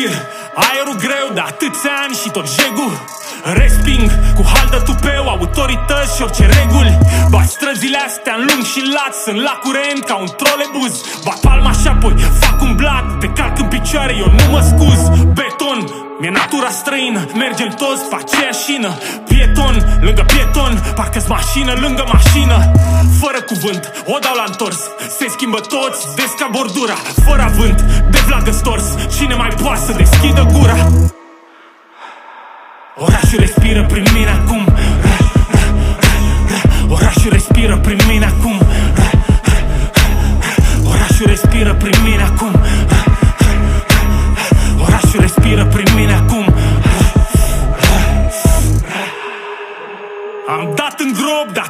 respir. Aerul greu de atâția ani și tot jegul. Resping cu haldă tupeu autorități și orice reguli. Bat străzile astea în lung și lat Sunt la curent ca un trolebuz. Bat palma și apoi fac un blat Te calc în picioare, eu nu mă scuz. Beton, mi-e natura străină Mergem toți pe aceeași șină. Pieton, lângă pieton Parcă-s mașină lângă mașină. Fără cuvânt, o dau la întors Se schimbă toți, desca bordura. Fără avânt, de vlagă stors Cine mai poate să deschidă gura? Orașul respiră prin mine acum. Orașul respiră prin mine acum. Orașul respiră prin mine acum. Orașul respiră prin mine acum. Am dat în grob de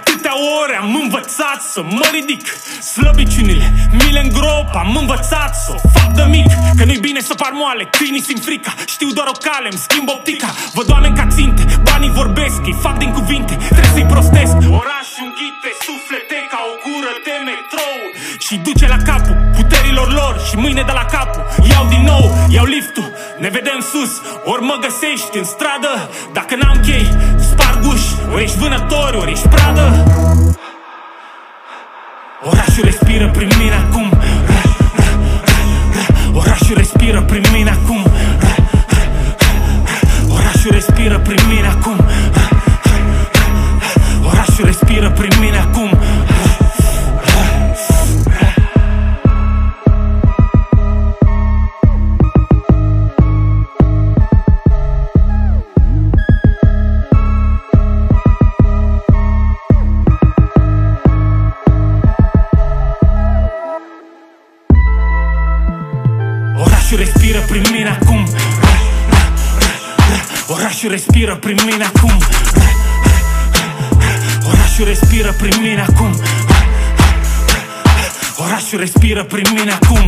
atâtea ore Am învățat să mă ridic. Slăbiciunile mi le îngrop Am învățat să o fac de mic. Că nu-i bine să par moale, câinii simt frica. Știu doar o cale, îmi schimb optica. Văd oameni ca ținte, banii vorbesc Îi fac din cuvinte, trebuie să-i prostesc. Orașul înghite suflete ca o gură de metrou. Și duce la capul puterilor lor Și mâine de la capul iau din nou Iau liftul, ne vedem sus Ori mă găsești în stradă. Dacă n-am chei, sparg uși Ori ești vânător, ori ești pradă vir a primeira. Orașul respiră prin mine acum. Orașul respiră prin mine acum. Orașul respiră prin mine acum. Orașul respiră prin mine acum